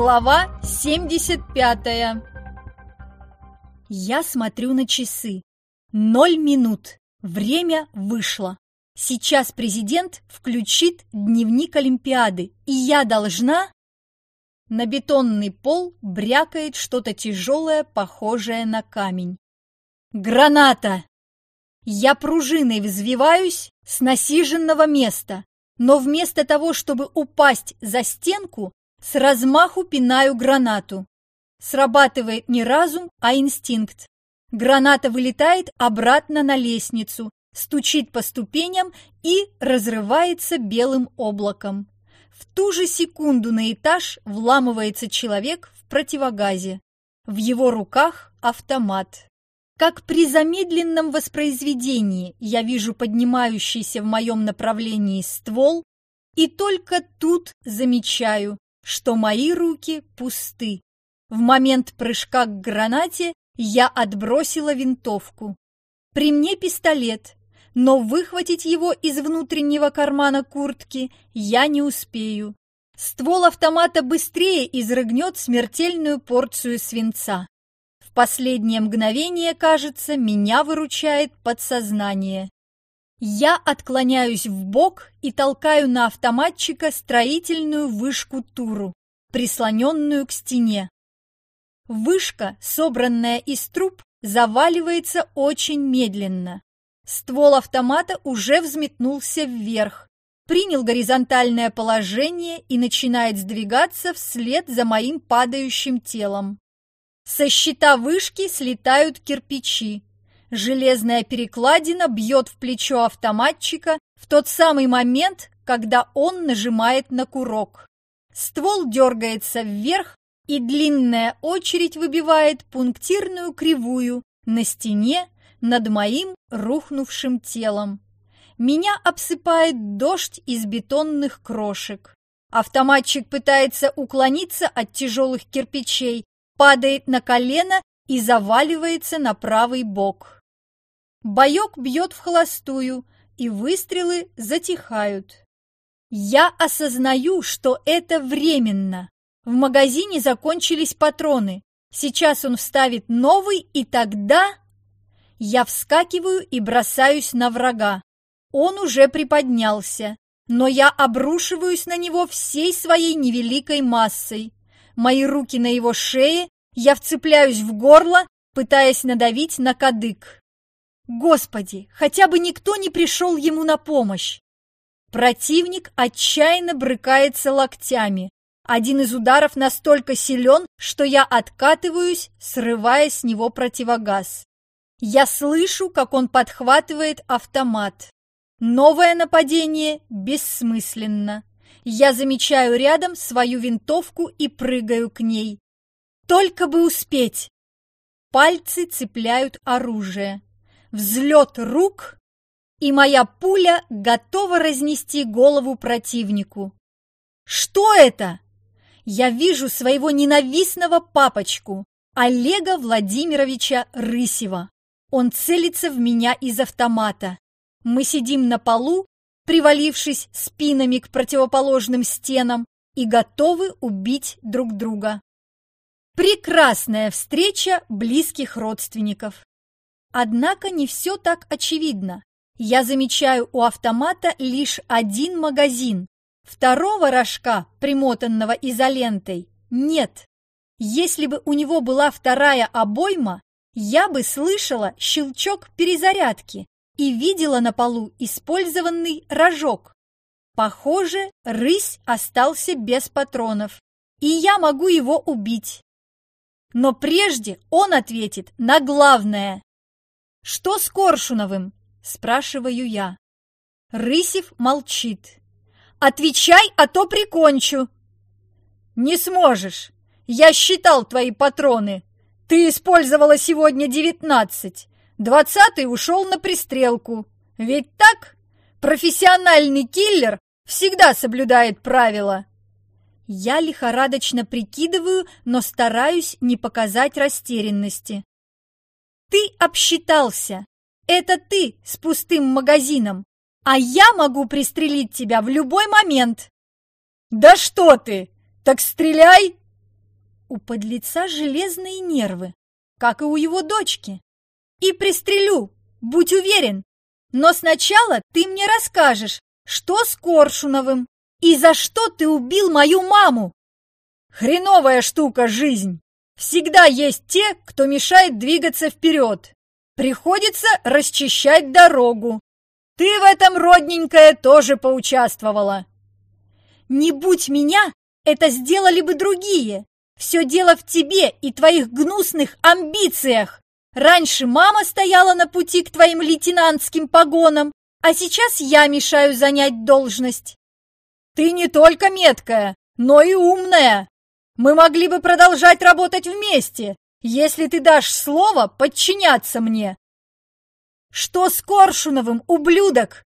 Глава 75 Я смотрю на часы. Ноль минут. Время вышло. Сейчас президент включит дневник Олимпиады, и я должна... На бетонный пол брякает что-то тяжелое, похожее на камень. Граната! Я пружиной взвиваюсь с насиженного места, но вместо того, чтобы упасть за стенку, с размаху пинаю гранату. Срабатывает не разум, а инстинкт. Граната вылетает обратно на лестницу, стучит по ступеням и разрывается белым облаком. В ту же секунду на этаж вламывается человек в противогазе. В его руках автомат. Как при замедленном воспроизведении я вижу поднимающийся в моем направлении ствол, и только тут замечаю, что мои руки пусты. В момент прыжка к гранате я отбросила винтовку. При мне пистолет, но выхватить его из внутреннего кармана куртки я не успею. Ствол автомата быстрее изрыгнет смертельную порцию свинца. В последнее мгновение, кажется, меня выручает подсознание. Я отклоняюсь в бок и толкаю на автоматчика строительную вышку Туру, прислоненную к стене. Вышка, собранная из труб, заваливается очень медленно. Ствол автомата уже взметнулся вверх, принял горизонтальное положение и начинает сдвигаться вслед за моим падающим телом. Со щита вышки слетают кирпичи. Железная перекладина бьет в плечо автоматчика в тот самый момент, когда он нажимает на курок. Ствол дергается вверх, и длинная очередь выбивает пунктирную кривую на стене над моим рухнувшим телом. Меня обсыпает дождь из бетонных крошек. Автоматчик пытается уклониться от тяжелых кирпичей, падает на колено и заваливается на правый бок. Боек бьет в холостую, и выстрелы затихают. Я осознаю, что это временно. В магазине закончились патроны. Сейчас он вставит новый, и тогда... Я вскакиваю и бросаюсь на врага. Он уже приподнялся, но я обрушиваюсь на него всей своей невеликой массой. Мои руки на его шее, я вцепляюсь в горло, пытаясь надавить на кадык. Господи, хотя бы никто не пришел ему на помощь. Противник отчаянно брыкается локтями. Один из ударов настолько силен, что я откатываюсь, срывая с него противогаз. Я слышу, как он подхватывает автомат. Новое нападение бессмысленно. Я замечаю рядом свою винтовку и прыгаю к ней. Только бы успеть! Пальцы цепляют оружие взлет рук, и моя пуля готова разнести голову противнику. Что это? Я вижу своего ненавистного папочку, Олега Владимировича Рысева. Он целится в меня из автомата. Мы сидим на полу, привалившись спинами к противоположным стенам и готовы убить друг друга. Прекрасная встреча близких родственников. Однако не все так очевидно. Я замечаю у автомата лишь один магазин. Второго рожка, примотанного изолентой, нет. Если бы у него была вторая обойма, я бы слышала щелчок перезарядки и видела на полу использованный рожок. Похоже, рысь остался без патронов, и я могу его убить. Но прежде он ответит на главное. «Что с Коршуновым?» – спрашиваю я. Рысев молчит. «Отвечай, а то прикончу!» «Не сможешь! Я считал твои патроны. Ты использовала сегодня девятнадцать. Двадцатый ушел на пристрелку. Ведь так? Профессиональный киллер всегда соблюдает правила». Я лихорадочно прикидываю, но стараюсь не показать растерянности. Ты обсчитался. Это ты с пустым магазином. А я могу пристрелить тебя в любой момент. Да что ты? Так стреляй! У подлеца железные нервы, как и у его дочки. И пристрелю, будь уверен. Но сначала ты мне расскажешь, что с Коршуновым и за что ты убил мою маму. Хреновая штука жизнь. Всегда есть те, кто мешает двигаться вперед. Приходится расчищать дорогу. Ты в этом, родненькая, тоже поучаствовала. Не будь меня, это сделали бы другие. Все дело в тебе и твоих гнусных амбициях. Раньше мама стояла на пути к твоим лейтенантским погонам, а сейчас я мешаю занять должность. Ты не только меткая, но и умная. Мы могли бы продолжать работать вместе, если ты дашь слово подчиняться мне. Что с Коршуновым, ублюдок?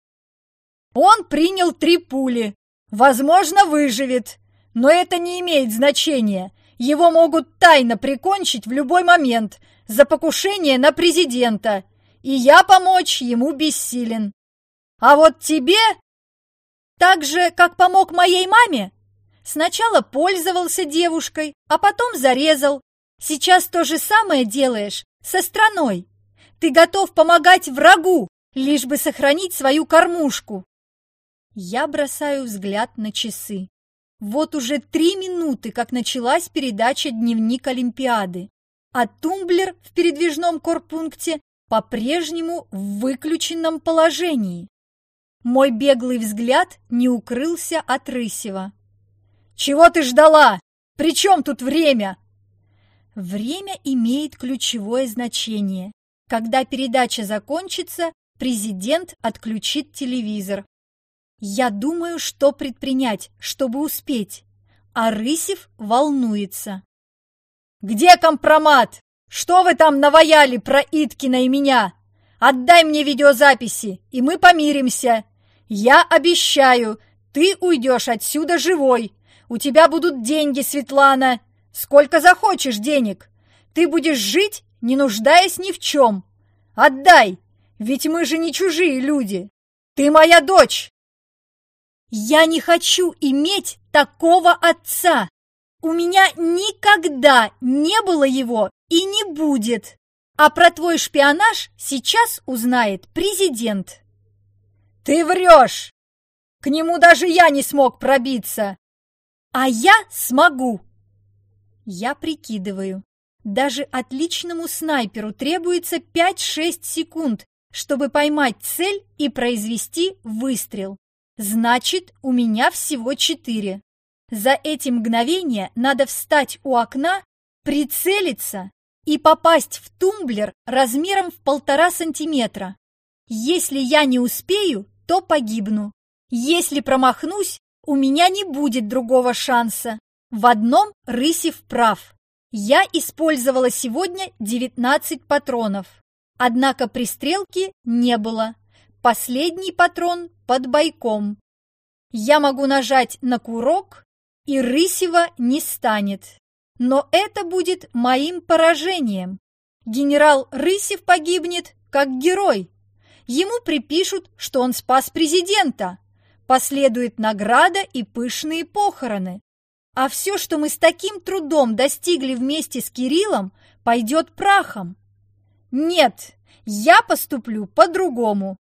Он принял три пули. Возможно, выживет. Но это не имеет значения. Его могут тайно прикончить в любой момент за покушение на президента. И я помочь ему бессилен. А вот тебе... Так же, как помог моей маме, Сначала пользовался девушкой, а потом зарезал. Сейчас то же самое делаешь со страной. Ты готов помогать врагу, лишь бы сохранить свою кормушку. Я бросаю взгляд на часы. Вот уже три минуты, как началась передача «Дневник Олимпиады», а тумблер в передвижном корпункте по-прежнему в выключенном положении. Мой беглый взгляд не укрылся от Рысева. Чего ты ждала? При чем тут время? Время имеет ключевое значение. Когда передача закончится, президент отключит телевизор. Я думаю, что предпринять, чтобы успеть. А Рысев волнуется. «Где компромат? Что вы там наваяли про Иткина и меня? Отдай мне видеозаписи, и мы помиримся. Я обещаю, ты уйдешь отсюда живой, у тебя будут деньги, Светлана. Сколько захочешь денег. Ты будешь жить, не нуждаясь ни в чем. Отдай, ведь мы же не чужие люди. Ты моя дочь. Я не хочу иметь такого отца. У меня никогда не было его и не будет. А про твой шпионаж сейчас узнает президент. Ты врешь! К нему даже я не смог пробиться. А я смогу! Я прикидываю. Даже отличному снайперу требуется 5-6 секунд, чтобы поймать цель и произвести выстрел. Значит, у меня всего 4. За эти мгновения надо встать у окна, прицелиться и попасть в тумблер размером в полтора сантиметра. Если я не успею, то погибну. Если промахнусь, у меня не будет другого шанса. В одном Рысев прав. Я использовала сегодня 19 патронов. Однако пристрелки не было. Последний патрон под бойком. Я могу нажать на курок, и Рысева не станет. Но это будет моим поражением. Генерал Рысев погибнет как герой. Ему припишут, что он спас президента последует награда и пышные похороны. А все, что мы с таким трудом достигли вместе с Кириллом, пойдет прахом. Нет, я поступлю по-другому.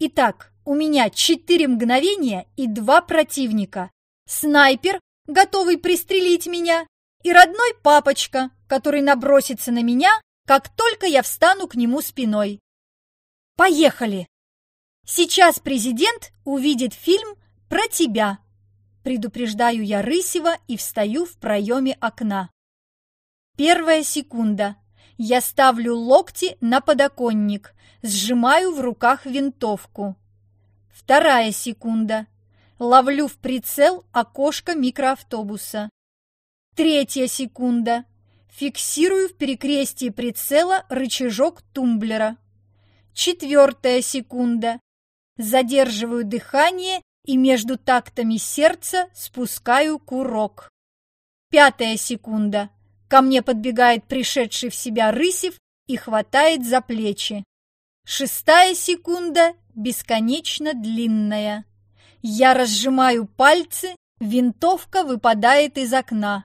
Итак, у меня четыре мгновения и два противника. Снайпер, готовый пристрелить меня, и родной папочка, который набросится на меня, как только я встану к нему спиной. Поехали! Сейчас президент увидит фильм про тебя. Предупреждаю я Рысева и встаю в проеме окна. Первая секунда. Я ставлю локти на подоконник, сжимаю в руках винтовку. Вторая секунда. Ловлю в прицел окошко микроавтобуса. Третья секунда. Фиксирую в перекрестии прицела рычажок тумблера. Четвертая секунда задерживаю дыхание и между тактами сердца спускаю курок. Пятая секунда. Ко мне подбегает пришедший в себя Рысев и хватает за плечи. Шестая секунда бесконечно длинная. Я разжимаю пальцы, винтовка выпадает из окна.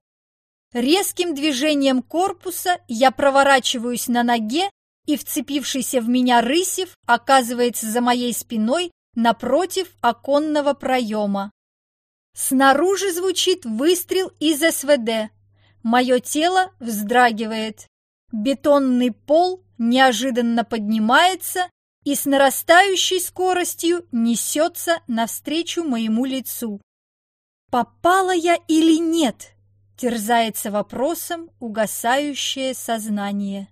Резким движением корпуса я проворачиваюсь на ноге, и вцепившийся в меня Рысев оказывается за моей спиной напротив оконного проема. Снаружи звучит выстрел из СВД. Мое тело вздрагивает. Бетонный пол неожиданно поднимается и с нарастающей скоростью несется навстречу моему лицу. Попала я или нет? Терзается вопросом угасающее сознание.